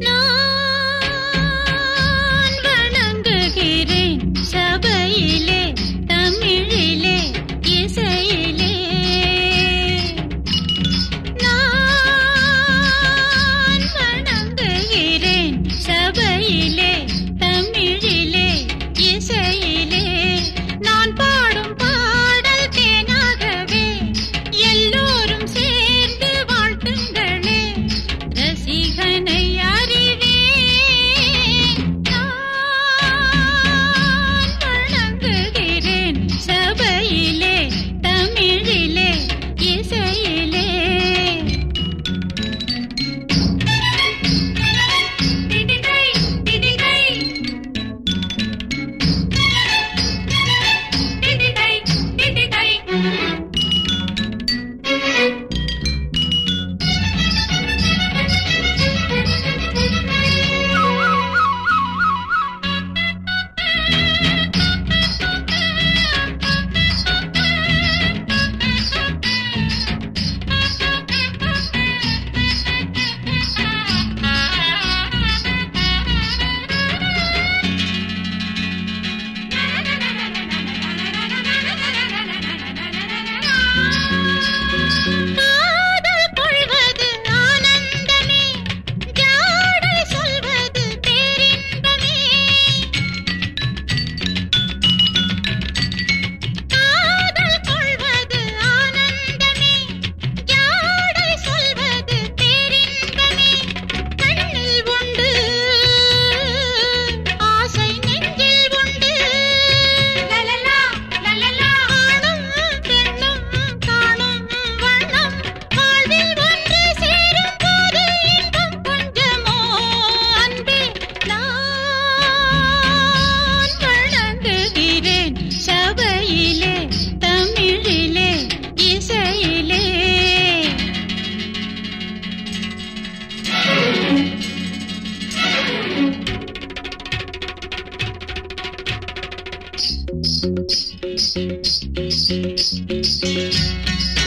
No. Thank you.